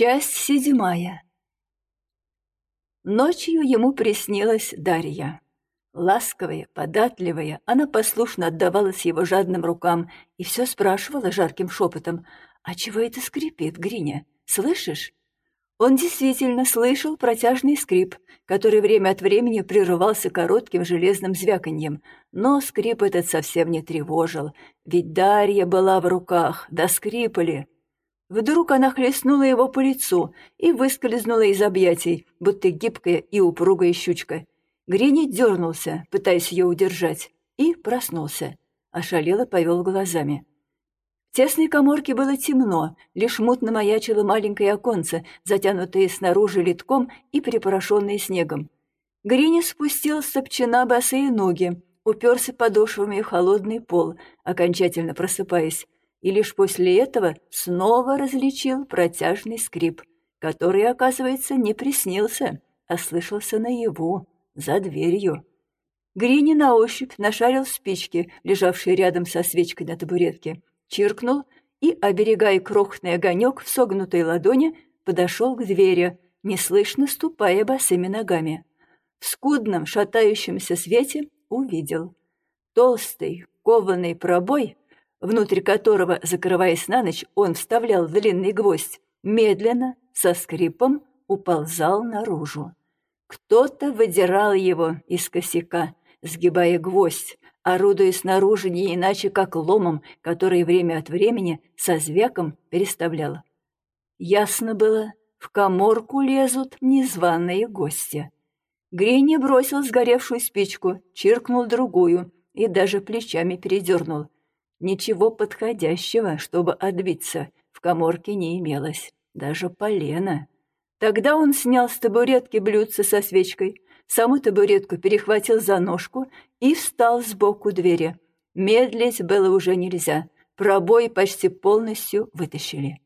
Часть седьмая. Ночью ему приснилась Дарья. Ласковая, податливая, она послушно отдавалась его жадным рукам и все спрашивала жарким шепотом, «А чего это скрипит, Гриня? Слышишь?» Он действительно слышал протяжный скрип, который время от времени прерывался коротким железным звяканьем, но скрип этот совсем не тревожил, ведь Дарья была в руках, да скрипали. Вдруг она хлестнула его по лицу и выскользнула из объятий, будто гибкая и упругая щучка. Грини дернулся, пытаясь ее удержать, и проснулся. Ошалело повел глазами. В тесной коморке было темно, лишь мутно маячило маленькое оконце, затянутое снаружи литком и припорошенное снегом. Грини спустил с топчина босые ноги, уперся подошвами в холодный пол, окончательно просыпаясь, и лишь после этого снова различил протяжный скрип, который, оказывается, не приснился, а слышался наяву, за дверью. Грини на ощупь нашарил спички, лежавшие рядом со свечкой на табуретке, чиркнул и, оберегая крохотный огонек в согнутой ладони, подошел к двери, неслышно ступая босыми ногами. В скудном шатающемся свете увидел. Толстый, кованый пробой внутрь которого, закрываясь на ночь, он вставлял длинный гвоздь, медленно, со скрипом, уползал наружу. Кто-то выдирал его из косяка, сгибая гвоздь, орудуя снаружи не иначе, как ломом, который время от времени со звяком переставлял. Ясно было, в коморку лезут незваные гости. Грини бросил сгоревшую спичку, чиркнул другую и даже плечами передернул — Ничего подходящего, чтобы отбиться, в коморке не имелось, даже полена. Тогда он снял с табуретки блюдце со свечкой, саму табуретку перехватил за ножку и встал сбоку двери. Медлить было уже нельзя, пробой почти полностью вытащили.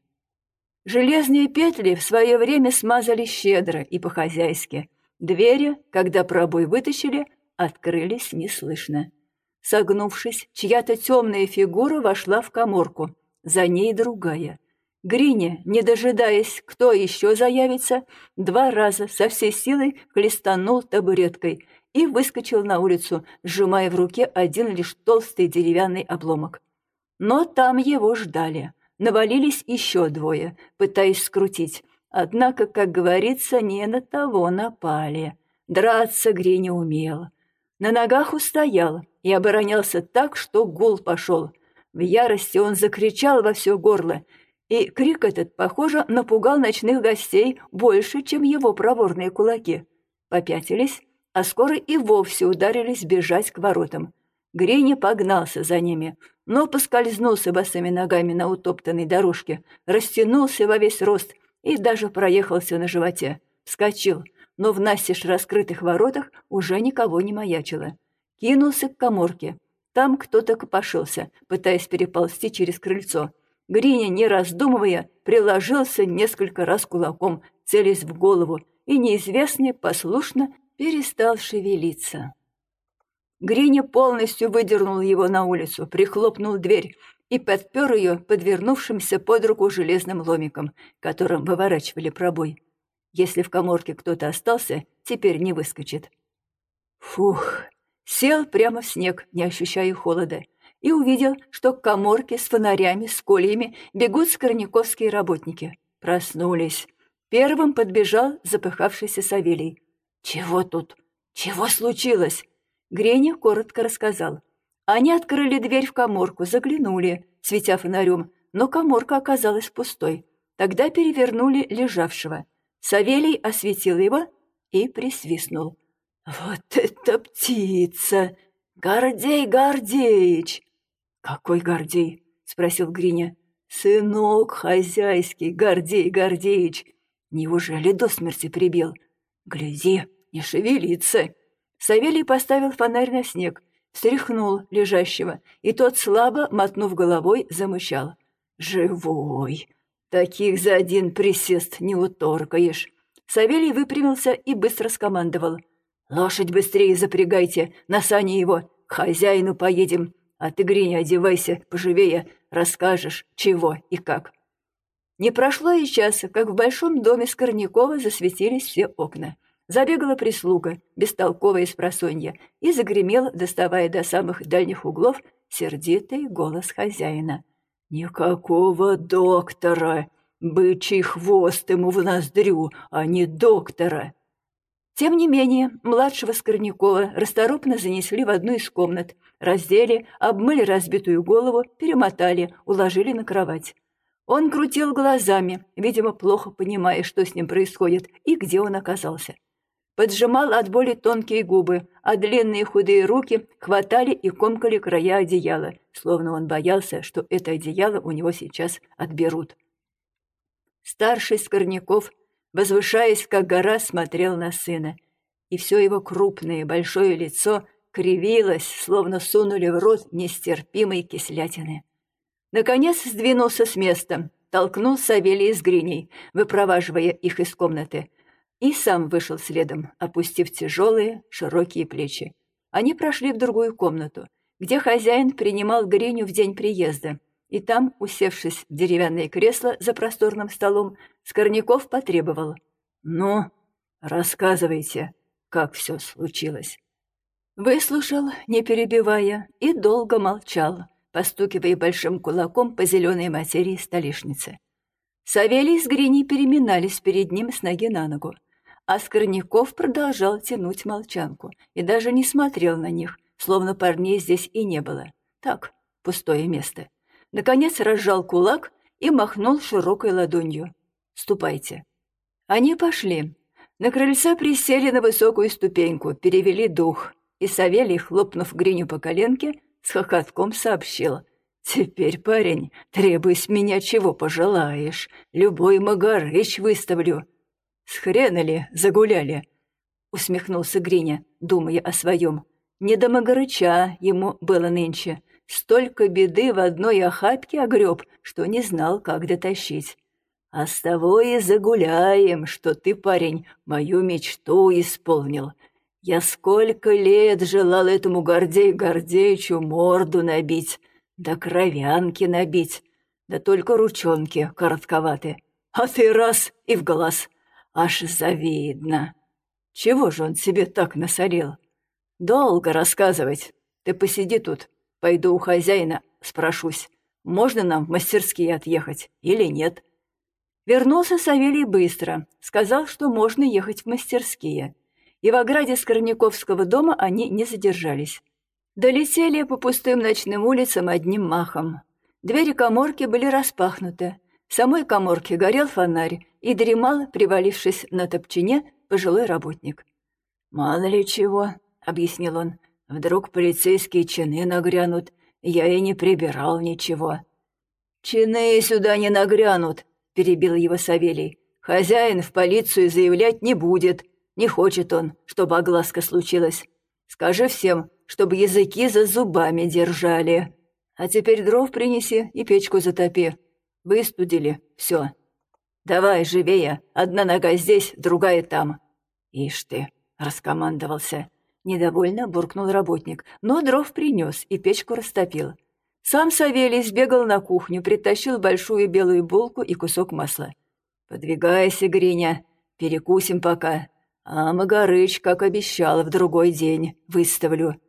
Железные петли в свое время смазали щедро и по-хозяйски. Двери, когда пробой вытащили, открылись неслышно. Согнувшись, чья-то темная фигура вошла в коморку. За ней другая. Гриня, не дожидаясь, кто еще заявится, два раза со всей силой хлестанул табуреткой и выскочил на улицу, сжимая в руке один лишь толстый деревянный обломок. Но там его ждали. Навалились еще двое, пытаясь скрутить. Однако, как говорится, не на того напали. Драться Гриня умел. На ногах устоял, и оборонялся так, что гул пошел. В ярости он закричал во все горло, и крик этот, похоже, напугал ночных гостей больше, чем его проворные кулаки. Попятились, а скоро и вовсе ударились бежать к воротам. Гриня погнался за ними, но поскользнулся босыми ногами на утоптанной дорожке, растянулся во весь рост и даже проехался на животе. Вскочил, но в настежь раскрытых воротах уже никого не маячило кинулся к коморке. Там кто-то копошился, пытаясь переползти через крыльцо. Гриня, не раздумывая, приложился несколько раз кулаком, целясь в голову, и неизвестный послушно перестал шевелиться. Гриня полностью выдернул его на улицу, прихлопнул дверь и подпер ее подвернувшимся под руку железным ломиком, которым выворачивали пробой. Если в коморке кто-то остался, теперь не выскочит. Фух, Сел прямо в снег, не ощущая холода, и увидел, что к коморке с фонарями, с кольями бегут скорняковские работники. Проснулись. Первым подбежал запыхавшийся Савелий. «Чего тут? Чего случилось?» Греня коротко рассказал. Они открыли дверь в коморку, заглянули, светя фонарем, но коморка оказалась пустой. Тогда перевернули лежавшего. Савелий осветил его и присвистнул. «Вот это птица! Гордей Гордеич!» «Какой Гордей?» — спросил Гриня. «Сынок хозяйский, Гордей Гордеич! Неужели до смерти прибил? Гляди, не шевелится!» Савелий поставил фонарь на снег, встряхнул лежащего, и тот, слабо мотнув головой, замычал. «Живой! Таких за один присест не уторкаешь!» Савелий выпрямился и быстро скомандовал — «Лошадь быстрее запрягайте, на сани его, к хозяину поедем, а ты, Гриня, одевайся поживее, расскажешь, чего и как». Не прошло и часа, как в большом доме Скорнякова засветились все окна. Забегала прислуга, бестолковая из просонья, и загремел, доставая до самых дальних углов, сердитый голос хозяина. «Никакого доктора! Бычий хвост ему в ноздрю, а не доктора!» Тем не менее, младшего Скорнякова расторопно занесли в одну из комнат, раздели, обмыли разбитую голову, перемотали, уложили на кровать. Он крутил глазами, видимо, плохо понимая, что с ним происходит и где он оказался. Поджимал от боли тонкие губы, а длинные худые руки хватали и комкали края одеяла, словно он боялся, что это одеяло у него сейчас отберут. Старший Скорняков, возвышаясь как гора, смотрел на сына, и все его крупное большое лицо кривилось, словно сунули в рот нестерпимой кислятины. Наконец сдвинулся с места, толкнул Савелия с Гриней, выпроваживая их из комнаты, и сам вышел следом, опустив тяжелые, широкие плечи. Они прошли в другую комнату, где хозяин принимал Гриню в день приезда, и там, усевшись в деревянное кресло за просторным столом, Скорняков потребовал. «Ну, рассказывайте, как все случилось». Выслушал, не перебивая, и долго молчал, постукивая большим кулаком по зеленой материи столешницы. Савелий с Гриней переминались перед ним с ноги на ногу, а Скорняков продолжал тянуть молчанку и даже не смотрел на них, словно парней здесь и не было. Так, пустое место. Наконец разжал кулак и махнул широкой ладонью. «Ступайте». Они пошли. На крыльце присели на высокую ступеньку, перевели дух, и Савелий, хлопнув Гриню по коленке, с хохотком сообщил. «Теперь, парень, требуй с меня чего пожелаешь. Любой магарыч выставлю». «С хрена ли загуляли?» — усмехнулся Гриня, думая о своем. «Не до магарыча ему было нынче. Столько беды в одной охапке огреб, что не знал, как дотащить. А с того и загуляем, что ты, парень, мою мечту исполнил. Я сколько лет желал этому Гордею Гордеичу морду набить, да кровянки набить, да только ручонки коротковаты. А ты раз и в глаз. Аж завидно. Чего же он себе так насолил? Долго рассказывать. Ты посиди тут. Пойду у хозяина, спрошусь, можно нам в мастерские отъехать или нет. Вернулся Савелий быстро, сказал, что можно ехать в мастерские и в ограде Скорняковского дома они не задержались. Долетели по пустым ночным улицам одним махом. Двери коморки были распахнуты. В самой коморке горел фонарь и дремал, привалившись на топчине, пожилой работник. «Мало ли чего», — объяснил он. «Вдруг полицейские чины нагрянут. Я и не прибирал ничего». «Чины сюда не нагрянут», — перебил его Савелий. «Хозяин в полицию заявлять не будет. Не хочет он, чтобы огласка случилась. Скажи всем, чтобы языки за зубами держали. А теперь дров принеси и печку затопи. Выстудили, все. Давай живее, одна нога здесь, другая там. Ишь ты, раскомандовался. Недовольно буркнул работник, но дров принес и печку растопил. Сам Савелий сбегал на кухню, притащил большую белую булку и кусок масла. «Подвигайся, Гриня, перекусим пока, а Магарыч, как обещал, в другой день выставлю.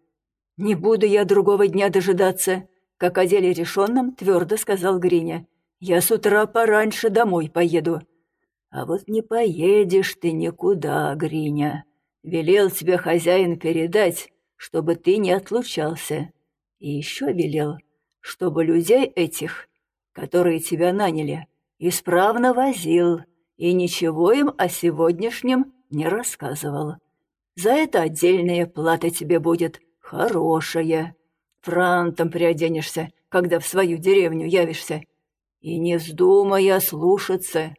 Не буду я другого дня дожидаться, как о деле решенном твердо сказал Гриня. Я с утра пораньше домой поеду. А вот не поедешь ты никуда, Гриня. Велел тебе хозяин передать, чтобы ты не отлучался. И еще велел, чтобы людей этих, которые тебя наняли, исправно возил, и ничего им о сегодняшнем не рассказывал. За это отдельная плата тебе будет, хорошая. Франтом приоденешься, когда в свою деревню явишься. И не вздумай ослушаться.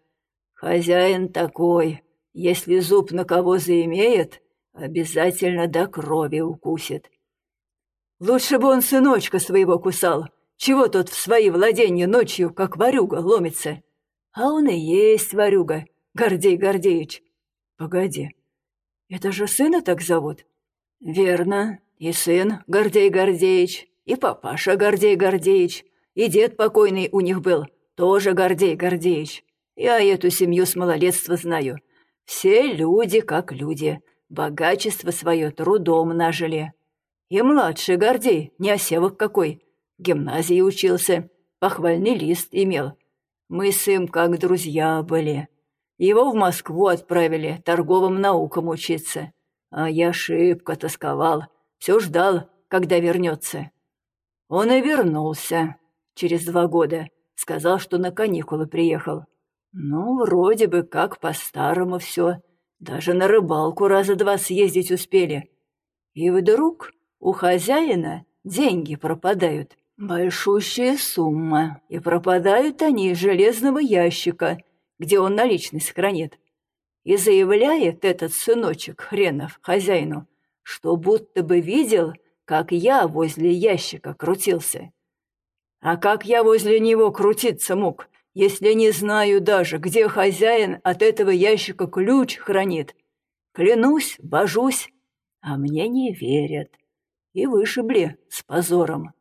Хозяин такой, если зуб на кого заимеет, обязательно до крови укусит. Лучше бы он сыночка своего кусал. Чего тот в свои владения ночью, как ворюга, ломится? А он и есть ворюга, Гордей Гордеевич. «Погоди, это же сына так зовут?» «Верно, и сын Гордей Гордеевич, и папаша Гордей Гордеевич, и дед покойный у них был, тоже Гордей Гордеевич. Я эту семью с малолетства знаю. Все люди как люди, богачество свое трудом нажили. И младший Гордей, не осевок какой, в гимназии учился, похвальный лист имел. Мы с им как друзья были. Его в Москву отправили торговым наукам учиться. А я шибко тосковал, все ждал, когда вернется. Он и вернулся через два года. Сказал, что на каникулы приехал. Ну, вроде бы как по-старому все. Даже на рыбалку раза два съездить успели. И вдруг у хозяина деньги пропадают. Большущая сумма. И пропадают они из железного ящика, где он наличность хранит. И заявляет этот сыночек хренов хозяину, что будто бы видел, как я возле ящика крутился. А как я возле него крутиться мог, если не знаю даже, где хозяин от этого ящика ключ хранит? Клянусь, божусь, а мне не верят. И вышибли с позором.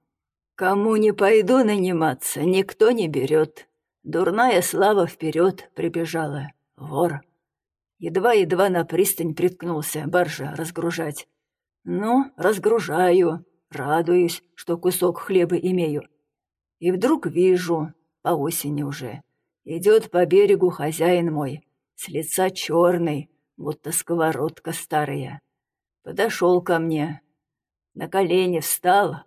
Кому не пойду наниматься, никто не берет. Дурная слава вперед прибежала. Вор. Едва-едва на пристань приткнулся баржа разгружать. Ну, разгружаю, радуюсь, что кусок хлеба имею. И вдруг вижу, по осени уже, идет по берегу хозяин мой, с лица черный, будто сковородка старая. Подошел ко мне, на колени встал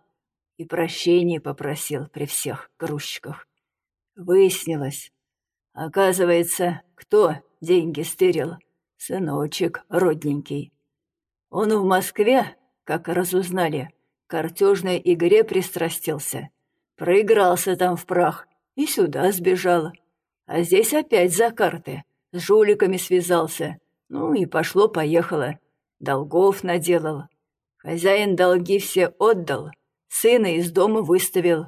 и прощения попросил при всех грузчиках. Выяснилось, оказывается, кто деньги стырил? Сыночек родненький. Он в Москве, как разузнали, к картежной игре пристрастился. Проигрался там в прах и сюда сбежал. А здесь опять за карты. С жуликами связался. Ну и пошло-поехало. Долгов наделал. Хозяин долги все отдал. Сына из дома выставил.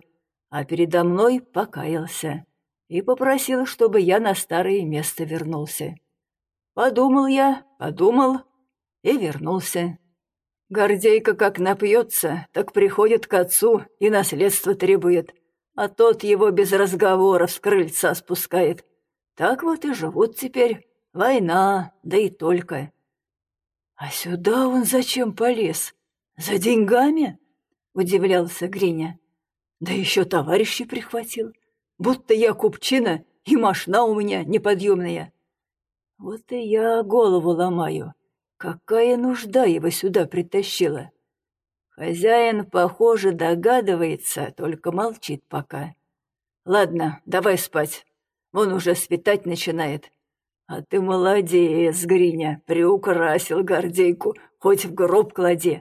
А передо мной покаялся. И попросил, чтобы я на старое место вернулся. Подумал я, подумал и вернулся. Гордейка как напьется, так приходит к отцу и наследство требует, а тот его без разговоров с крыльца спускает. Так вот и живут теперь. Война, да и только. А сюда он зачем полез? За деньгами? Удивлялся Гриня. Да еще товарищи прихватил. Будто я купчина, и машина у меня неподъемная. Вот и я голову ломаю. Какая нужда его сюда притащила? Хозяин, похоже, догадывается, только молчит пока. Ладно, давай спать. Вон уже светать начинает. А ты молодец, Гриня, приукрасил гордейку, хоть в гроб клади.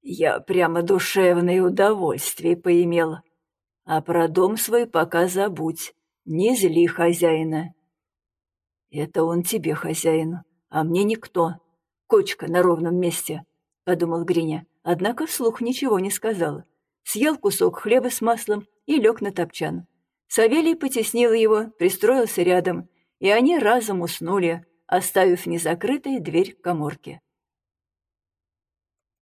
Я прямо душевное удовольствие поимел. А про дом свой пока забудь, не зли хозяина. Это он тебе хозяин, а мне никто кочка на ровном месте», — подумал Гриня, однако вслух ничего не сказал. Съел кусок хлеба с маслом и лег на топчан. Савелий потеснил его, пристроился рядом, и они разом уснули, оставив незакрытой дверь коморки.